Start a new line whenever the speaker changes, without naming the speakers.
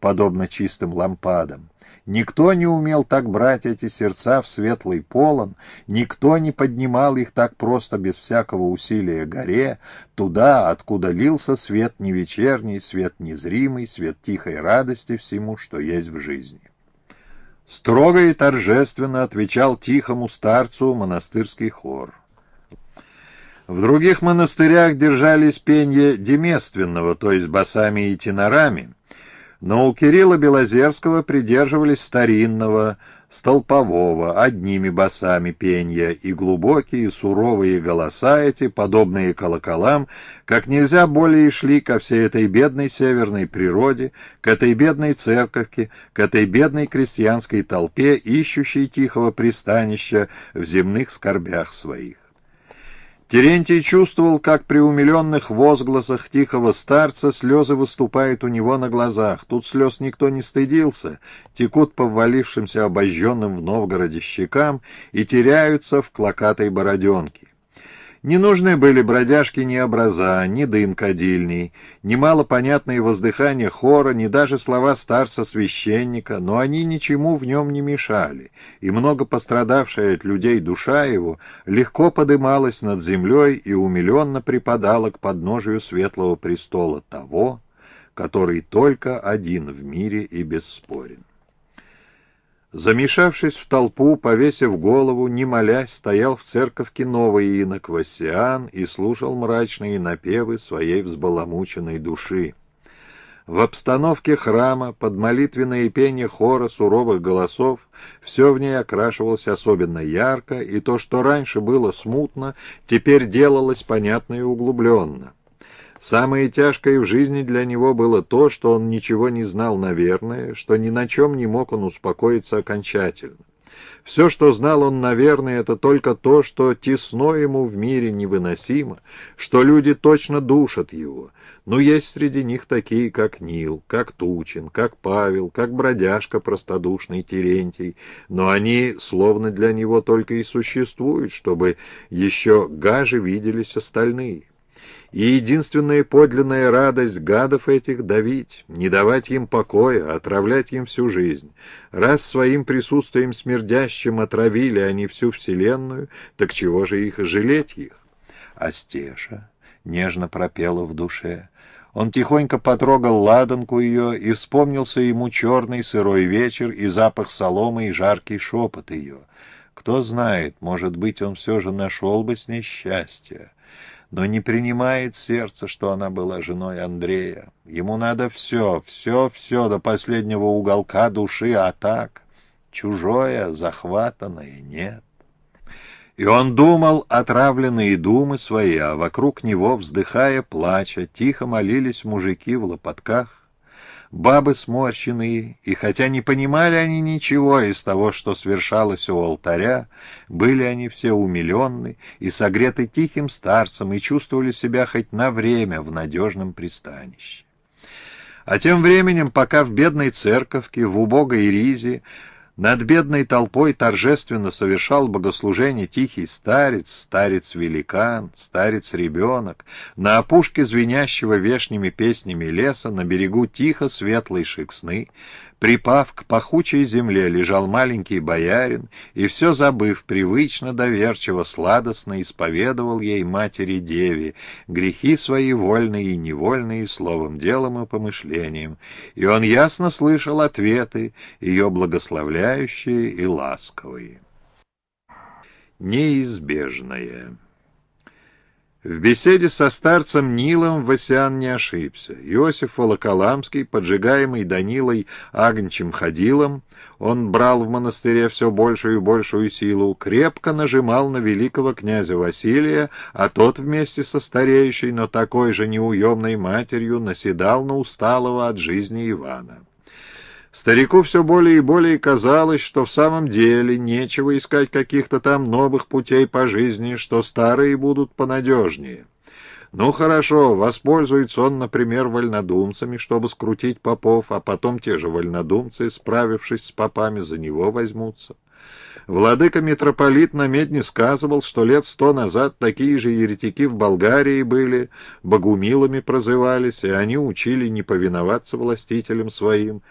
подобно чистым лампадам. Никто не умел так брать эти сердца в светлый полон, никто не поднимал их так просто без всякого усилия горе, туда, откуда лился свет не вечерний, свет незримый, свет тихой радости всему, что есть в жизни. Строго и торжественно отвечал тихому старцу монастырский хор. В других монастырях держались пенье демественного, то есть басами и тенорами, но у Кирилла Белозерского придерживались старинного, столпового, одними басами пенья, и глубокие суровые голоса эти, подобные колоколам, как нельзя более шли ко всей этой бедной северной природе, к этой бедной церковке, к этой бедной крестьянской толпе, ищущей тихого пристанища в земных скорбях своих. Терентий чувствовал, как при умиленных возгласах тихого старца слезы выступают у него на глазах. Тут слез никто не стыдился, текут по ввалившимся обожженным в Новгороде щекам и теряются в клокатой бороденке. Не нужны были бродяжки ни образа, ни дым кадильный, ни малопонятные воздыхания хора, ни даже слова старца-священника, но они ничему в нем не мешали, и много пострадавшая от людей душа его легко подымалась над землей и умиленно припадала к подножию светлого престола того, который только один в мире и бесспорен. Замешавшись в толпу, повесив голову, не молясь, стоял в церковке новый инок Васиан и слушал мрачные напевы своей взбаламученной души. В обстановке храма, под молитвенное пение хора суровых голосов, все в ней окрашивалось особенно ярко, и то, что раньше было смутно, теперь делалось понятно и углубленно. Самое тяжкое в жизни для него было то, что он ничего не знал, наверное, что ни на чем не мог он успокоиться окончательно. Все, что знал он, наверное, это только то, что тесно ему в мире невыносимо, что люди точно душат его. Но есть среди них такие, как Нил, как Тучин, как Павел, как бродяжка простодушный Терентий, но они словно для него только и существуют, чтобы еще гаже виделись остальные и единственная подлинная радость гадов этих давить, не давать им покоя, отравлять им всю жизнь. Раз своим присутствием смердящим отравили они всю вселенную, так чего же их жалеть их? А Стеша нежно пропела в душе. Он тихонько потрогал ладанку ее, и вспомнился ему черный сырой вечер и запах соломы и жаркий шепот ее. Кто знает, может быть, он все же нашел бы с ней счастье но не принимает сердце, что она была женой Андрея. Ему надо все, все, все до последнего уголка души, а так чужое, захватанное нет. И он думал отравленные думы свои, а вокруг него, вздыхая, плача, тихо молились мужики в лопатках, бабы сморщенные, и хотя не понимали они ничего из того, что свершалось у алтаря, были они все умиленны и согреты тихим старцем и чувствовали себя хоть на время в надежном пристанище. А тем временем, пока в бедной церковке, в убогой ризе, над бедной толпой торжественно совершал богослужение тихий старец, старец-великан, старец-ребенок. На опушке звенящего вешними песнями леса на берегу тихо светлой шексны Припав к пахучей земле, лежал маленький боярин, и все забыв, привычно, доверчиво, сладостно исповедовал ей матери-деве грехи свои вольные и невольные словом, делом и помышлением, и он ясно слышал ответы, ее благословляющие и ласковые. Неизбежное в беседе со старцем Нилом Васян не ошибся. Иосиф Волоколамский, поджигаемый Данилой Агнчим Ходилом, он брал в монастыре все большую и большую силу, крепко нажимал на великого князя Василия, а тот вместе со стареющей, но такой же неуемной матерью наседал на усталого от жизни Ивана. Старику все более и более казалось, что в самом деле нечего искать каких-то там новых путей по жизни, что старые будут понадежнее. Ну хорошо, воспользуется он, например, вольнодумцами, чтобы скрутить попов, а потом те же вольнодумцы, справившись с попами, за него возьмутся. Владыка-митрополит на медне сказывал, что лет сто назад такие же еретики в Болгарии были, богумилами прозывались, и они учили не повиноваться властителям своим,